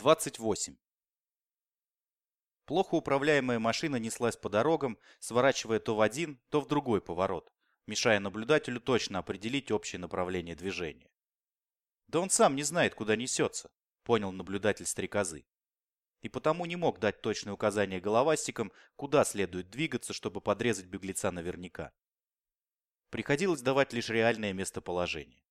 28. Плохо управляемая машина неслась по дорогам, сворачивая то в один, то в другой поворот, мешая наблюдателю точно определить общее направление движения. «Да он сам не знает, куда несется», — понял наблюдатель стрекозы. И потому не мог дать точные указания головастикам, куда следует двигаться, чтобы подрезать беглеца наверняка. Приходилось давать лишь реальное местоположение.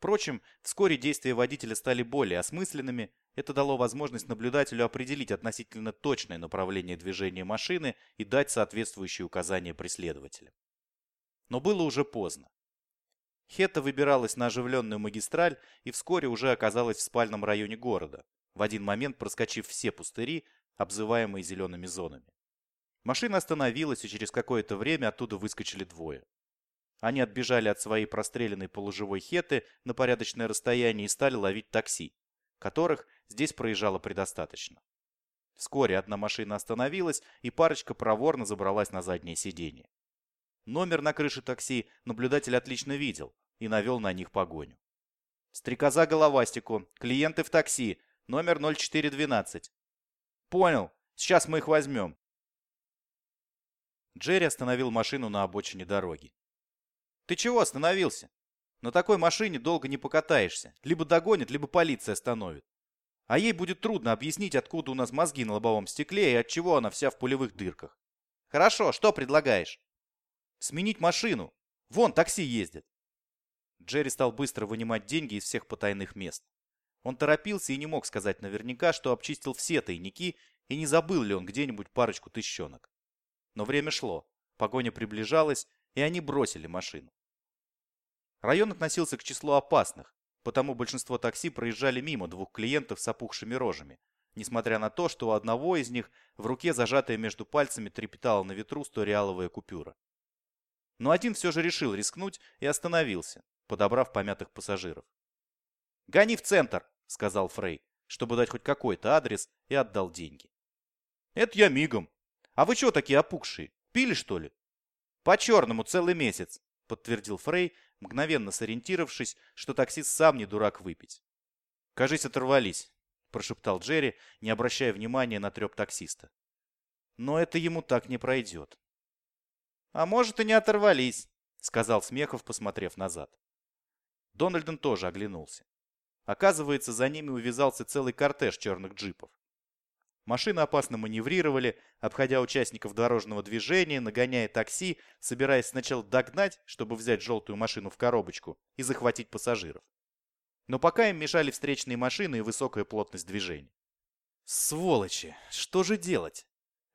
Впрочем, вскоре действия водителя стали более осмысленными, это дало возможность наблюдателю определить относительно точное направление движения машины и дать соответствующие указания преследователям. Но было уже поздно. Хетта выбиралась на оживленную магистраль и вскоре уже оказалась в спальном районе города, в один момент проскочив все пустыри, обзываемые зелеными зонами. Машина остановилась, и через какое-то время оттуда выскочили двое. Они отбежали от своей простреленной полуживой хеты на порядочное расстояние и стали ловить такси, которых здесь проезжало предостаточно. Вскоре одна машина остановилась, и парочка проворно забралась на заднее сиденье. Номер на крыше такси наблюдатель отлично видел и навел на них погоню. «Стрекоза головастику, клиенты в такси, номер 0412». «Понял, сейчас мы их возьмем». Джерри остановил машину на обочине дороги. Ты чего остановился? На такой машине долго не покатаешься. Либо догонит, либо полиция остановит. А ей будет трудно объяснить, откуда у нас мозги на лобовом стекле и от чего она вся в пулевых дырках. Хорошо, что предлагаешь? Сменить машину. Вон, такси ездит. Джерри стал быстро вынимать деньги из всех потайных мест. Он торопился и не мог сказать наверняка, что обчистил все тайники и не забыл ли он где-нибудь парочку тыщенок. Но время шло, погоня приближалась, и они бросили машину. Район относился к числу опасных, потому большинство такси проезжали мимо двух клиентов с опухшими рожами, несмотря на то, что у одного из них в руке зажатая между пальцами трепетала на ветру сториаловая купюра. Но один все же решил рискнуть и остановился, подобрав помятых пассажиров. «Гони в центр!» — сказал Фрей, чтобы дать хоть какой-то адрес, и отдал деньги. «Это я мигом. А вы чего такие опухшие? Пили, что ли?» «По-черному целый месяц», — подтвердил Фрей, мгновенно сориентировавшись, что таксист сам не дурак выпить. «Кажись, оторвались», – прошептал Джерри, не обращая внимания на треп таксиста. «Но это ему так не пройдет». «А может, и не оторвались», – сказал Смехов, посмотрев назад. Дональден тоже оглянулся. Оказывается, за ними увязался целый кортеж черных джипов. Машины опасно маневрировали, обходя участников дорожного движения, нагоняя такси, собираясь сначала догнать, чтобы взять желтую машину в коробочку и захватить пассажиров. Но пока им мешали встречные машины и высокая плотность движения. Сволочи! Что же делать?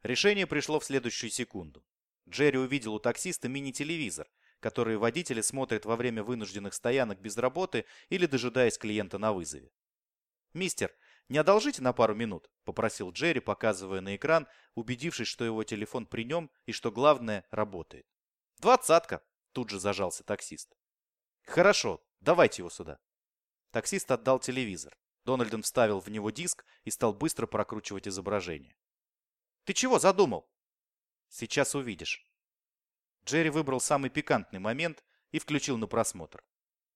Решение пришло в следующую секунду. Джерри увидел у таксиста мини-телевизор, который водители смотрят во время вынужденных стоянок без работы или дожидаясь клиента на вызове. «Мистер, «Не одолжите на пару минут?» – попросил Джерри, показывая на экран, убедившись, что его телефон при нем и, что главное, работает. «Двадцатка!» – тут же зажался таксист. «Хорошо, давайте его сюда». Таксист отдал телевизор. Дональден вставил в него диск и стал быстро прокручивать изображение. «Ты чего задумал?» «Сейчас увидишь». Джерри выбрал самый пикантный момент и включил на просмотр.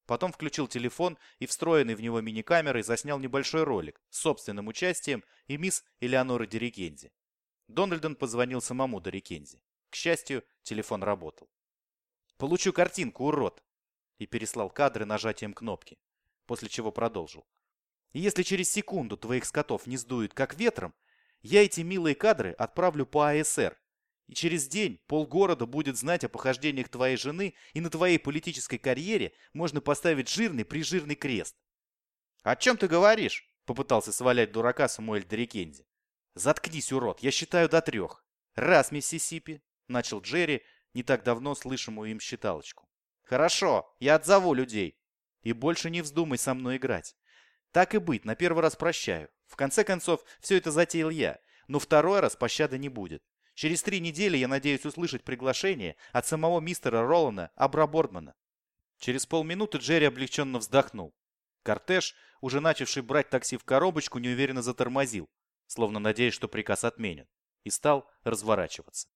Потом включил телефон и встроенный в него мини-камерой заснял небольшой ролик с собственным участием и мисс Элеоноры Дерикензи. Дональдон позвонил самому Дерикензи. К счастью, телефон работал. «Получу картинку, урод!» И переслал кадры нажатием кнопки, после чего продолжил. «Если через секунду твоих скотов не сдует как ветром, я эти милые кадры отправлю по АСР и через день полгорода будет знать о похождениях твоей жены, и на твоей политической карьере можно поставить жирный прижирный крест. «О чем ты говоришь?» – попытался свалять дурака Самуэль Дерикензи. «Заткнись, урод, я считаю до трех. Раз, Миссисипи!» – начал Джерри, не так давно слышимую им считалочку. «Хорошо, я отзову людей. И больше не вздумай со мной играть. Так и быть, на первый раз прощаю. В конце концов, все это затеял я, но второй раз пощады не будет. Через три недели я надеюсь услышать приглашение от самого мистера Ролана Абрабордмана. Через полминуты Джерри облегченно вздохнул. Кортеж, уже начавший брать такси в коробочку, неуверенно затормозил, словно надеясь, что приказ отменят, и стал разворачиваться.